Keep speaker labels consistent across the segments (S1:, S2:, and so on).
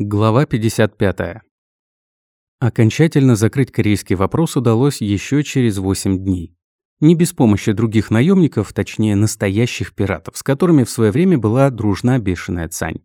S1: Глава 55. Окончательно закрыть корейский вопрос удалось еще через 8 дней. Не без помощи других наемников, точнее настоящих пиратов, с которыми в свое время была дружна бешеная Цань.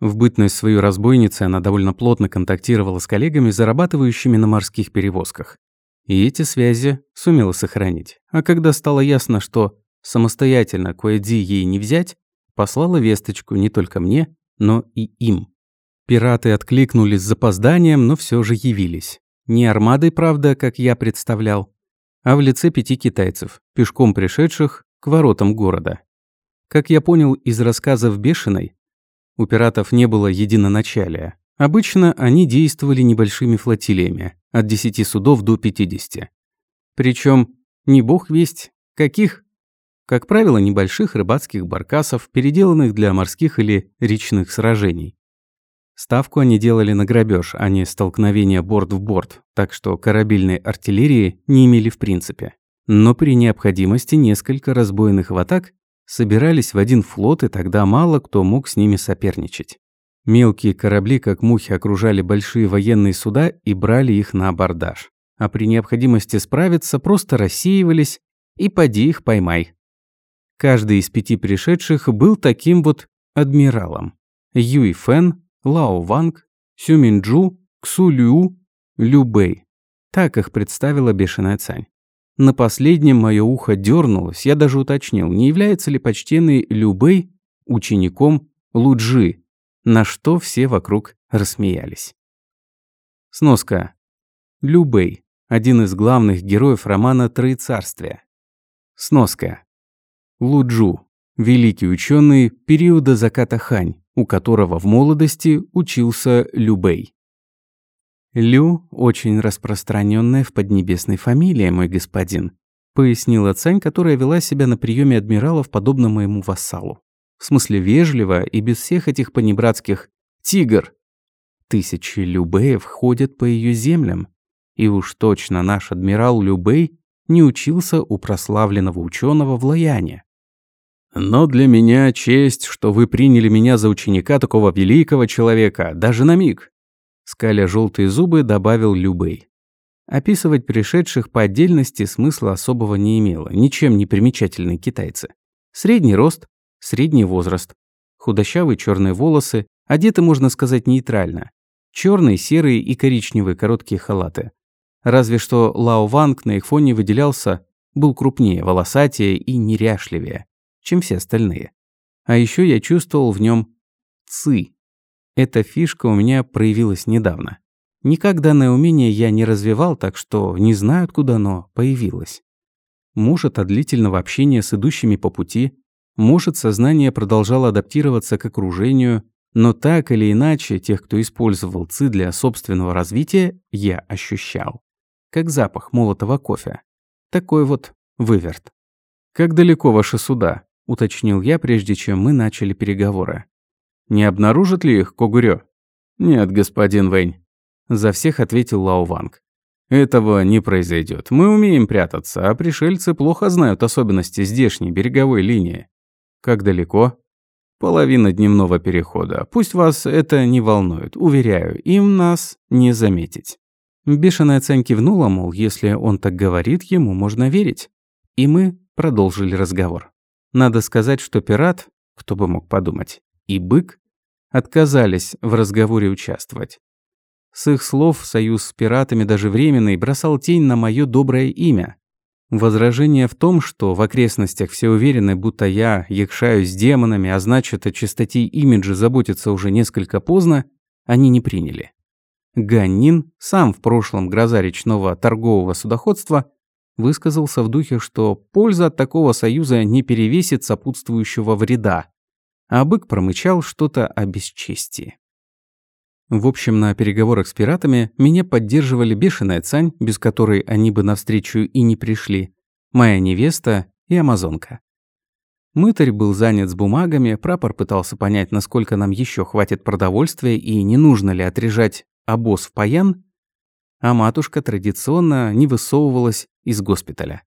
S1: В бытность свою разбойницей она довольно плотно контактировала с коллегами, зарабатывающими на морских перевозках. И эти связи сумела сохранить. А когда стало ясно, что самостоятельно кое-ди ей не взять, послала весточку не только мне, но и им. Пираты откликнулись с запозданием, но все же явились. Не армадой, правда, как я представлял, а в лице пяти китайцев, пешком пришедших к воротам города. Как я понял из рассказов Бешеной, у пиратов не было единоначалия. Обычно они действовали небольшими флотилиями, от 10 судов до 50. Причем не бог весть, каких. Как правило, небольших рыбацких баркасов, переделанных для морских или речных сражений. Ставку они делали на грабеж, а не столкновение борт в борт, так что корабельной артиллерии не имели в принципе. Но при необходимости несколько разбойных в атак собирались в один флот, и тогда мало кто мог с ними соперничать. Мелкие корабли, как мухи, окружали большие военные суда и брали их на абордаж. А при необходимости справиться, просто рассеивались и поди их поймай. Каждый из пяти пришедших был таким вот адмиралом. Юй Фэн Лао Ванг, Сюминджу, Ксу Лю, Лю Бэй. Так их представила бешеная Цань. На последнем мое ухо дернулось, я даже уточнил, не является ли почтенный Лю Бэй учеником Луджи, на что все вокруг рассмеялись. Сноска. Лю Бэй – один из главных героев романа «Троецарствие». Сноска. Луджу – великий ученый периода заката Хань, у которого в молодости учился Любей. «Лю – очень распространенная в Поднебесной фамилия, мой господин», пояснила Цань, которая вела себя на приеме адмиралов подобно моему вассалу. В смысле вежливо и без всех этих понебратских «тигр». Тысячи Любеев ходят по ее землям, и уж точно наш адмирал Любей не учился у прославленного ученого в Лаяне. Но для меня честь, что вы приняли меня за ученика такого великого человека, даже на миг. Скаля желтые зубы, добавил Любей. Описывать пришедших по отдельности смысла особого не имело, ничем не примечательные китайцы. Средний рост, средний возраст, худощавые черные волосы, одеты, можно сказать, нейтрально. Черные, серые и коричневые короткие халаты. Разве что Лао Ванг на их фоне выделялся, был крупнее, волосатее и неряшливее чем все остальные. А еще я чувствовал в нем ци. Эта фишка у меня проявилась недавно. Никак данное умение я не развивал, так что не знаю, откуда оно появилось. Может, от длительного общения с идущими по пути, может, сознание продолжало адаптироваться к окружению, но так или иначе, тех, кто использовал ЦИ для собственного развития, я ощущал. Как запах молотого кофе. Такой вот выверт. «Как далеко ваши суда?» – уточнил я, прежде чем мы начали переговоры. «Не обнаружат ли их Когурё?» «Нет, господин Вэнь», – за всех ответил Лао Ванг. «Этого не произойдет. Мы умеем прятаться, а пришельцы плохо знают особенности здешней береговой линии». «Как далеко?» «Половина дневного перехода. Пусть вас это не волнует. Уверяю, им нас не заметить». Бешеная Цань кивнула, мол, если он так говорит, ему можно верить. И мы продолжили разговор. Надо сказать, что пират, кто бы мог подумать, и бык отказались в разговоре участвовать. С их слов союз с пиратами даже временный бросал тень на мое доброе имя. Возражение в том, что в окрестностях все уверены, будто я якшаюсь с демонами, а значит, о чистоте имиджа заботиться уже несколько поздно, они не приняли. Ганнин, сам в прошлом гроза речного торгового судоходства, высказался в духе, что польза от такого союза не перевесит сопутствующего вреда, а бык промычал что-то о бесчестии. В общем, на переговорах с пиратами меня поддерживали бешеная Цань, без которой они бы навстречу и не пришли, моя невеста и амазонка. Мытарь был занят с бумагами, прапор пытался понять, насколько нам еще хватит продовольствия и не нужно ли отрежать обоз в паян, а матушка традиционно не высовывалась из госпиталя.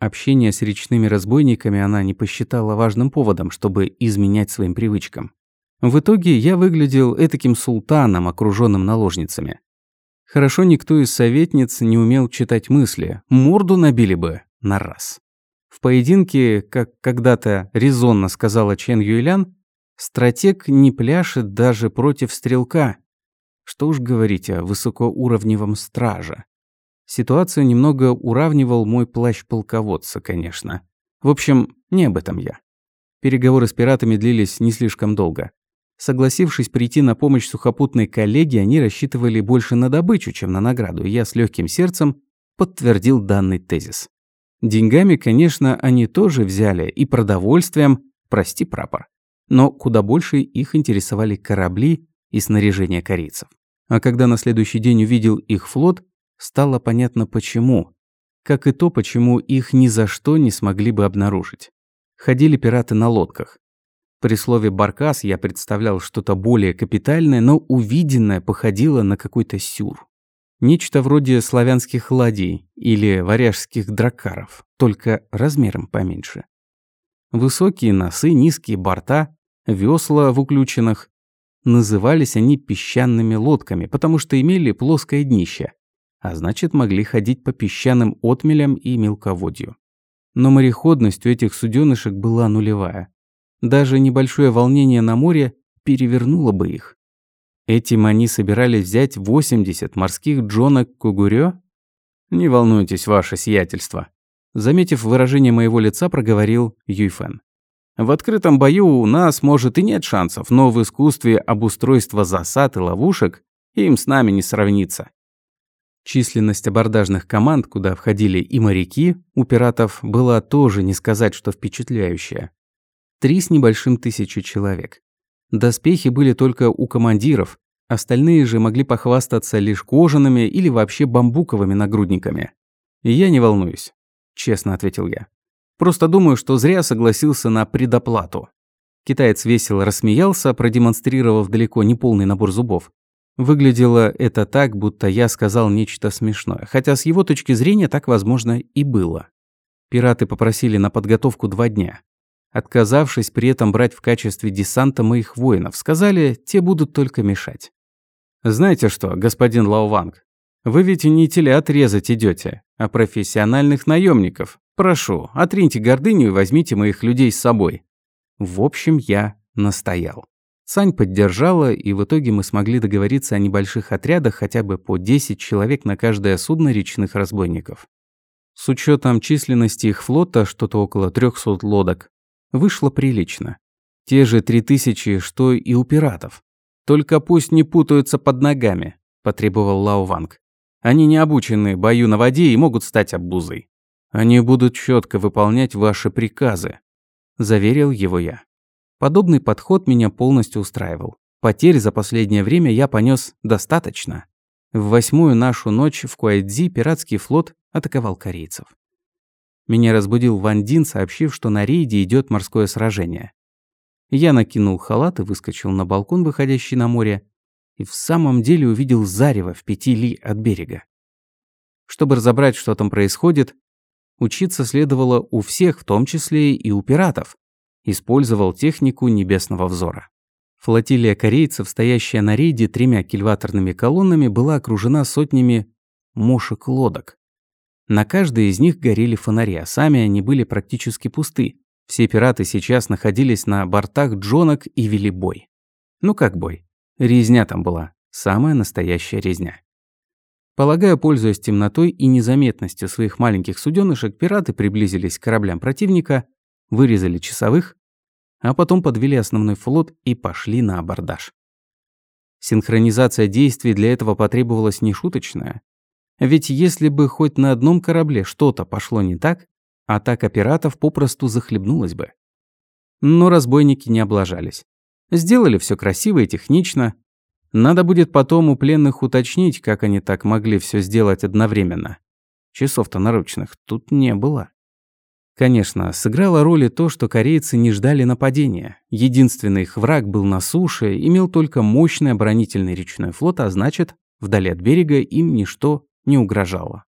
S1: Общение с речными разбойниками она не посчитала важным поводом, чтобы изменять своим привычкам. В итоге я выглядел этаким султаном, окруженным наложницами. Хорошо никто из советниц не умел читать мысли, морду набили бы на раз. В поединке, как когда-то резонно сказала Чен Юйлян, стратег не пляшет даже против стрелка. Что уж говорить о высокоуровневом страже. Ситуацию немного уравнивал мой плащ полководца, конечно. В общем, не об этом я. Переговоры с пиратами длились не слишком долго. Согласившись прийти на помощь сухопутной коллеге, они рассчитывали больше на добычу, чем на награду, и я с легким сердцем подтвердил данный тезис. Деньгами, конечно, они тоже взяли, и продовольствием, прости, прапор. Но куда больше их интересовали корабли и снаряжение корейцев. А когда на следующий день увидел их флот, стало понятно почему. Как и то, почему их ни за что не смогли бы обнаружить. Ходили пираты на лодках. При слове «баркас» я представлял что-то более капитальное, но увиденное походило на какой-то сюр. Нечто вроде славянских ладей или варяжских дракаров, только размером поменьше. Высокие носы, низкие борта, весла в уключенных. Назывались они песчаными лодками, потому что имели плоское днище, а значит могли ходить по песчаным отмелям и мелководью. Но мореходность у этих суденышек была нулевая. Даже небольшое волнение на море перевернуло бы их. Этим они собирались взять 80 морских джонок Кугурё? Не волнуйтесь, ваше сиятельство. Заметив выражение моего лица, проговорил Юйфен. В открытом бою у нас, может, и нет шансов, но в искусстве обустройства засад и ловушек им с нами не сравнится. Численность абордажных команд, куда входили и моряки, у пиратов была тоже не сказать, что впечатляющая. Три с небольшим тысячи человек. Доспехи были только у командиров, остальные же могли похвастаться лишь кожаными или вообще бамбуковыми нагрудниками. Я не волнуюсь, честно ответил я. Просто думаю, что зря согласился на предоплату. Китаец весело рассмеялся, продемонстрировав далеко не полный набор зубов. Выглядело это так, будто я сказал нечто смешное, хотя с его точки зрения так, возможно, и было. Пираты попросили на подготовку два дня. Отказавшись при этом брать в качестве десанта моих воинов, сказали, те будут только мешать. «Знаете что, господин Лауванг, вы ведь не телят резать идете, а профессиональных наемников. Прошу, отриньте гордыню и возьмите моих людей с собой». В общем, я настоял. Сань поддержала, и в итоге мы смогли договориться о небольших отрядах хотя бы по 10 человек на каждое судно речных разбойников. С учетом численности их флота, что-то около 300 лодок, вышло прилично. Те же 3000, что и у пиратов. Только пусть не путаются под ногами, потребовал Лао Ванг. Они не обучены бою на воде и могут стать обузой. Они будут четко выполнять ваши приказы, заверил его я. Подобный подход меня полностью устраивал. Потерь за последнее время я понес достаточно. В восьмую нашу ночь в Куайдзи пиратский флот атаковал корейцев. Меня разбудил Ван Дин, сообщив, что на рейде идет морское сражение. Я накинул халат и выскочил на балкон, выходящий на море, и в самом деле увидел зарево в пяти ли от берега. Чтобы разобрать, что там происходит, учиться следовало у всех, в том числе и у пиратов использовал технику небесного взора. Флотилия корейцев, стоящая на рейде тремя кильваторными колоннами, была окружена сотнями мушек-лодок. На каждой из них горели фонари, а сами они были практически пусты. Все пираты сейчас находились на бортах джонок и вели бой. Ну как бой? Резня там была. Самая настоящая резня. Полагаю, пользуясь темнотой и незаметностью своих маленьких суденышек, пираты приблизились к кораблям противника, вырезали часовых, а потом подвели основной флот и пошли на абордаж. Синхронизация действий для этого потребовалась нешуточная. Ведь если бы хоть на одном корабле что-то пошло не так, атака пиратов попросту захлебнулась бы. Но разбойники не облажались. Сделали все красиво и технично. Надо будет потом у пленных уточнить, как они так могли все сделать одновременно. Часов-то наручных тут не было. Конечно, сыграло роль и то, что корейцы не ждали нападения. Единственный их враг был на суше, имел только мощный оборонительный речной флот, а значит, вдали от берега им ничто не угрожало.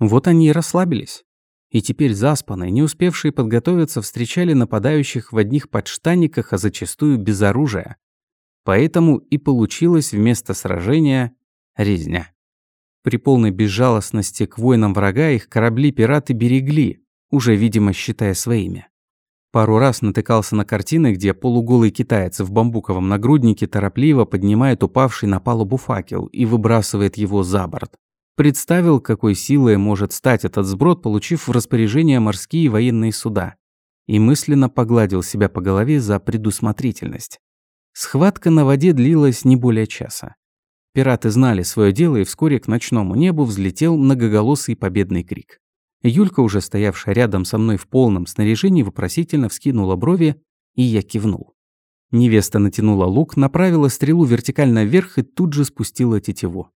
S1: Вот они и расслабились. И теперь заспанные, не успевшие подготовиться, встречали нападающих в одних подштанниках, а зачастую без оружия. Поэтому и получилось вместо сражения резня. При полной безжалостности к воинам врага их корабли пираты берегли, уже, видимо, считая своими. Пару раз натыкался на картины, где полуголый китаец в бамбуковом нагруднике торопливо поднимает упавший на палубу факел и выбрасывает его за борт. Представил, какой силой может стать этот сброд, получив в распоряжение морские военные суда. И мысленно погладил себя по голове за предусмотрительность. Схватка на воде длилась не более часа. Пираты знали свое дело, и вскоре к ночному небу взлетел многоголосый победный крик. Юлька, уже стоявшая рядом со мной в полном снаряжении, вопросительно вскинула брови, и я кивнул. Невеста натянула лук, направила стрелу вертикально вверх и тут же спустила тетиву.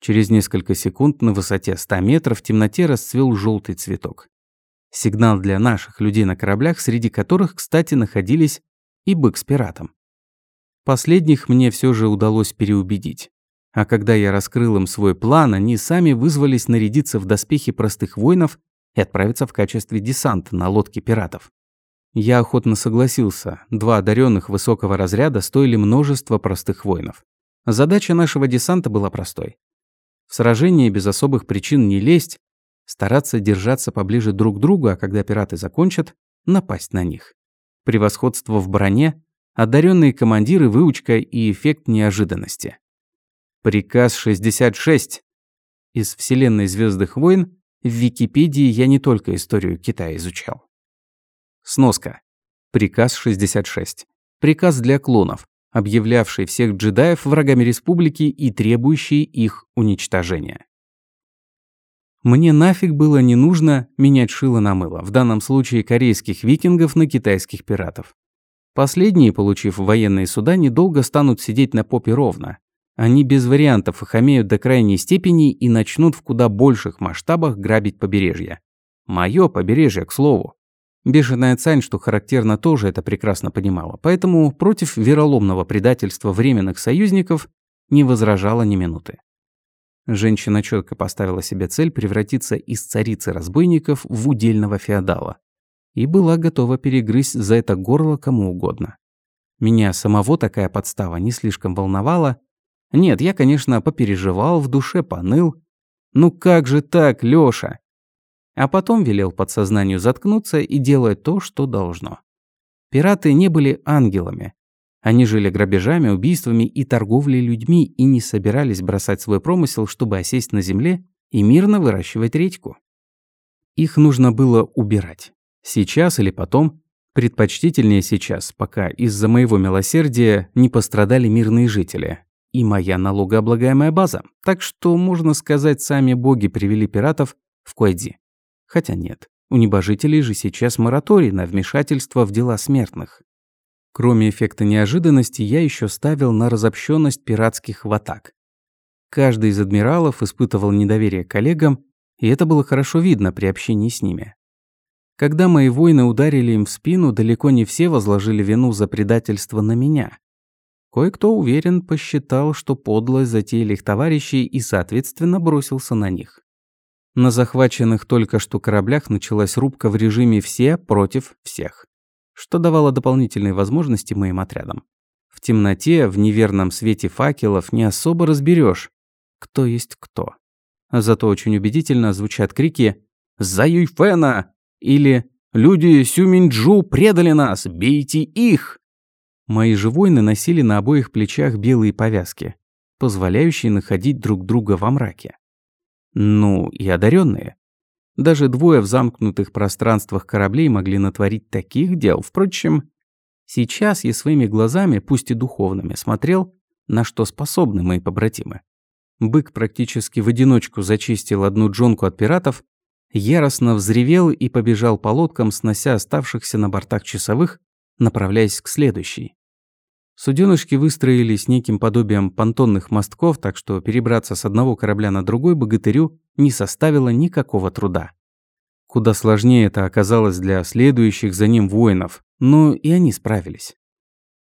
S1: Через несколько секунд на высоте 100 метров в темноте расцвел желтый цветок. Сигнал для наших людей на кораблях, среди которых, кстати, находились и бык с пиратом. Последних мне все же удалось переубедить. А когда я раскрыл им свой план, они сами вызвались нарядиться в доспехи простых воинов и отправиться в качестве десанта на лодке пиратов. Я охотно согласился. Два одаренных высокого разряда стоили множество простых воинов. Задача нашего десанта была простой. В сражении без особых причин не лезть, стараться держаться поближе друг к другу, а когда пираты закончат, напасть на них. Превосходство в броне, одаренные командиры, выучка и эффект неожиданности. Приказ 66. Из вселенной Звездных войн в Википедии я не только историю Китая изучал. Сноска. Приказ 66. Приказ для клонов, объявлявший всех джедаев врагами республики и требующий их уничтожения. Мне нафиг было не нужно менять шило на мыло, в данном случае корейских викингов на китайских пиратов. Последние, получив военные суда, недолго станут сидеть на попе ровно, они без вариантов охамеют до крайней степени и начнут в куда больших масштабах грабить побережье. Моё побережье, к слову. Бешеная Цань, что характерно, тоже это прекрасно понимала, поэтому против вероломного предательства временных союзников не возражала ни минуты. Женщина четко поставила себе цель превратиться из царицы разбойников в удельного феодала. И была готова перегрызть за это горло кому угодно. Меня самого такая подстава не слишком волновала, нет, я, конечно, попереживал, в душе поныл. Ну как же так, Лёша? А потом велел подсознанию заткнуться и делать то, что должно. Пираты не были ангелами. Они жили грабежами, убийствами и торговлей людьми и не собирались бросать свой промысел, чтобы осесть на земле и мирно выращивать редьку. Их нужно было убирать. Сейчас или потом. Предпочтительнее сейчас, пока из-за моего милосердия не пострадали мирные жители, и моя налогооблагаемая база. Так что, можно сказать, сами боги привели пиратов в Койди. Хотя нет, у небожителей же сейчас мораторий на вмешательство в дела смертных. Кроме эффекта неожиданности, я еще ставил на разобщенность пиратских ватак. Каждый из адмиралов испытывал недоверие коллегам, и это было хорошо видно при общении с ними. Когда мои воины ударили им в спину, далеко не все возложили вину за предательство на меня. Кое-кто, уверен, посчитал, что подлость затеяли их товарищи и, соответственно, бросился на них. На захваченных только что кораблях началась рубка в режиме «все против всех», что давало дополнительные возможности моим отрядам. В темноте, в неверном свете факелов не особо разберешь, кто есть кто. Зато очень убедительно звучат крики «За Юйфена!» Или «Люди Сюминджу предали нас! Бейте их!» Мои же воины носили на обоих плечах белые повязки, позволяющие находить друг друга во мраке. Ну, и одаренные. Даже двое в замкнутых пространствах кораблей могли натворить таких дел. Впрочем, сейчас я своими глазами, пусть и духовными, смотрел, на что способны мои побратимы. Бык практически в одиночку зачистил одну джонку от пиратов, яростно взревел и побежал по лодкам, снося оставшихся на бортах часовых направляясь к следующей. Суденышки выстроились неким подобием понтонных мостков, так что перебраться с одного корабля на другой богатырю не составило никакого труда. Куда сложнее это оказалось для следующих за ним воинов, но и они справились.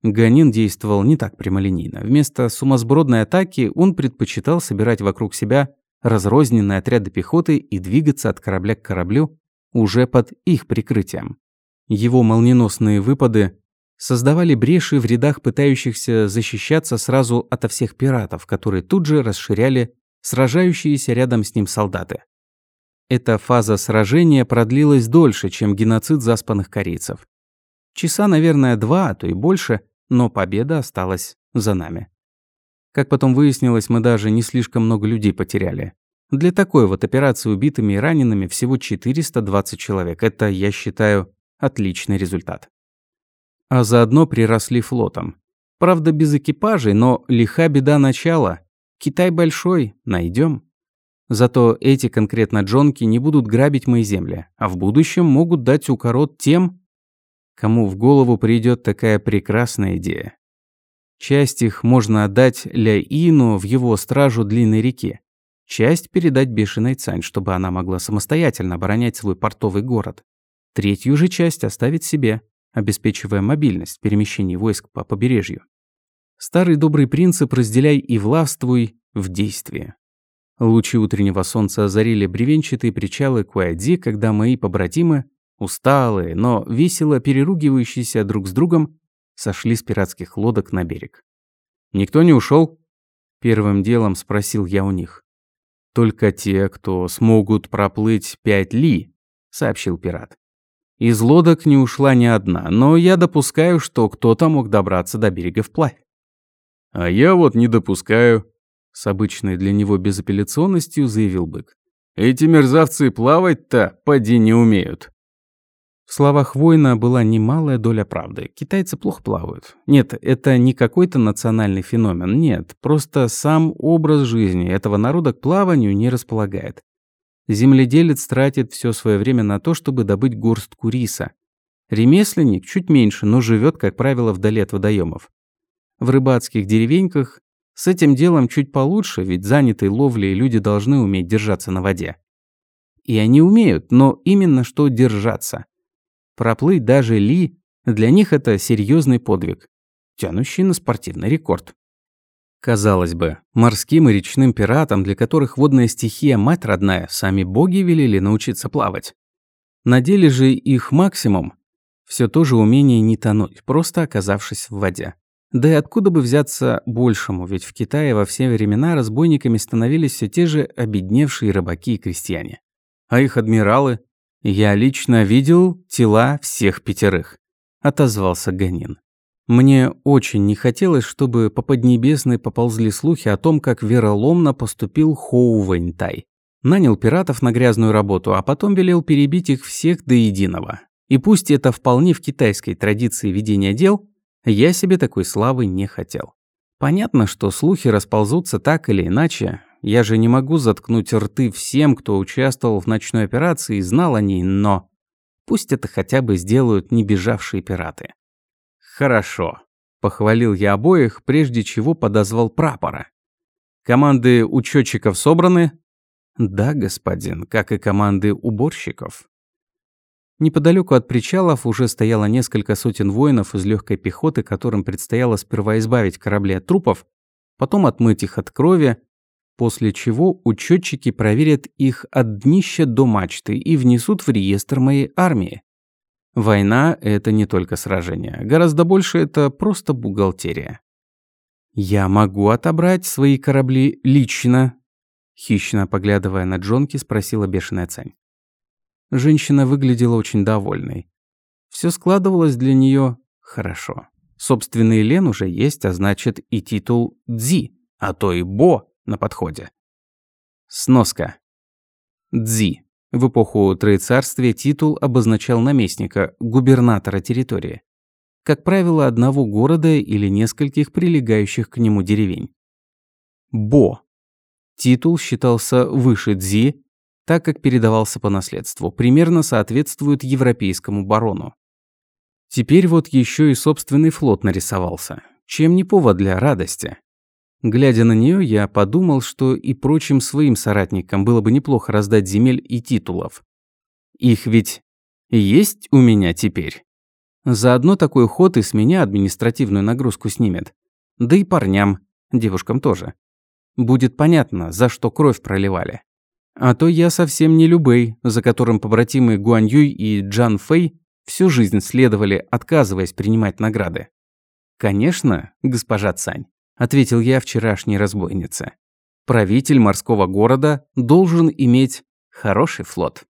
S1: Ганин действовал не так прямолинейно. Вместо сумасбродной атаки он предпочитал собирать вокруг себя разрозненные отряды пехоты и двигаться от корабля к кораблю уже под их прикрытием. Его молниеносные выпады создавали бреши в рядах пытающихся защищаться сразу ото всех пиратов, которые тут же расширяли сражающиеся рядом с ним солдаты. Эта фаза сражения продлилась дольше, чем геноцид заспанных корейцев. Часа, наверное, два, а то и больше, но победа осталась за нами. Как потом выяснилось, мы даже не слишком много людей потеряли. Для такой вот операции убитыми и ранеными всего 420 человек. Это, я считаю, отличный результат. А заодно приросли флотом. Правда, без экипажей, но лиха беда начала. Китай большой, найдем. Зато эти конкретно джонки не будут грабить мои земли, а в будущем могут дать укорот тем, кому в голову придет такая прекрасная идея. Часть их можно отдать Ля Ину в его стражу Длинной реки. Часть передать Бешеной Цань, чтобы она могла самостоятельно оборонять свой портовый город. Третью же часть оставить себе, обеспечивая мобильность перемещений войск по побережью. Старый добрый принцип «разделяй и властвуй» в действии. Лучи утреннего солнца озарили бревенчатые причалы Куайди, когда мои побратимы, усталые, но весело переругивающиеся друг с другом, сошли с пиратских лодок на берег. «Никто не ушел? Первым делом спросил я у них. «Только те, кто смогут проплыть пять ли», — сообщил пират. «Из лодок не ушла ни одна, но я допускаю, что кто-то мог добраться до берега вплавь». «А я вот не допускаю», — с обычной для него безапелляционностью заявил бык. «Эти мерзавцы плавать-то поди не умеют». В словах воина была немалая доля правды. Китайцы плохо плавают. Нет, это не какой-то национальный феномен. Нет, просто сам образ жизни этого народа к плаванию не располагает. Земледелец тратит все свое время на то, чтобы добыть горстку риса. Ремесленник чуть меньше, но живет, как правило, вдали от водоемов. В рыбацких деревеньках с этим делом чуть получше, ведь занятые ловлей люди должны уметь держаться на воде. И они умеют, но именно что держаться. Проплыть даже Ли, для них это серьезный подвиг, тянущий на спортивный рекорд. Казалось бы, морским и речным пиратам, для которых водная стихия мать родная, сами боги велели научиться плавать. На деле же их максимум – все то же умение не тонуть, просто оказавшись в воде. Да и откуда бы взяться большему, ведь в Китае во все времена разбойниками становились все те же обедневшие рыбаки и крестьяне. А их адмиралы «Я лично видел тела всех пятерых», – отозвался Ганин. Мне очень не хотелось, чтобы по Поднебесной поползли слухи о том, как вероломно поступил Хоу Вэньтай. Нанял пиратов на грязную работу, а потом велел перебить их всех до единого. И пусть это вполне в китайской традиции ведения дел, я себе такой славы не хотел. Понятно, что слухи расползутся так или иначе, я же не могу заткнуть рты всем, кто участвовал в ночной операции и знал о ней, но... Пусть это хотя бы сделают не бежавшие пираты. Хорошо. Похвалил я обоих, прежде чего подозвал прапора. Команды учетчиков собраны? Да, господин, как и команды уборщиков. Неподалеку от причалов уже стояло несколько сотен воинов из легкой пехоты, которым предстояло сперва избавить корабли от трупов, потом отмыть их от крови, после чего учетчики проверят их от днища до мачты и внесут в реестр моей армии. Война – это не только сражение, гораздо больше это просто бухгалтерия. «Я могу отобрать свои корабли лично?» Хищно поглядывая на Джонки, спросила бешеная Цань. Женщина выглядела очень довольной. Все складывалось для нее хорошо. Собственный Лен уже есть, а значит и титул Дзи, а то и Бо на подходе. Сноска. Дзи. В эпоху Троецарствия титул обозначал наместника, губернатора территории. Как правило, одного города или нескольких прилегающих к нему деревень. Бо. Титул считался выше Дзи, так как передавался по наследству, примерно соответствует европейскому барону. Теперь вот еще и собственный флот нарисовался. Чем не повод для радости? Глядя на нее, я подумал, что и прочим своим соратникам было бы неплохо раздать земель и титулов. Их ведь есть у меня теперь. Заодно такой ход и с меня административную нагрузку снимет. Да и парням, девушкам тоже. Будет понятно, за что кровь проливали. А то я совсем не любой, за которым побратимы Гуань Юй и Джан Фэй всю жизнь следовали, отказываясь принимать награды. «Конечно, госпожа Цань», – ответил я вчерашней разбойнице. «Правитель морского города должен иметь хороший флот».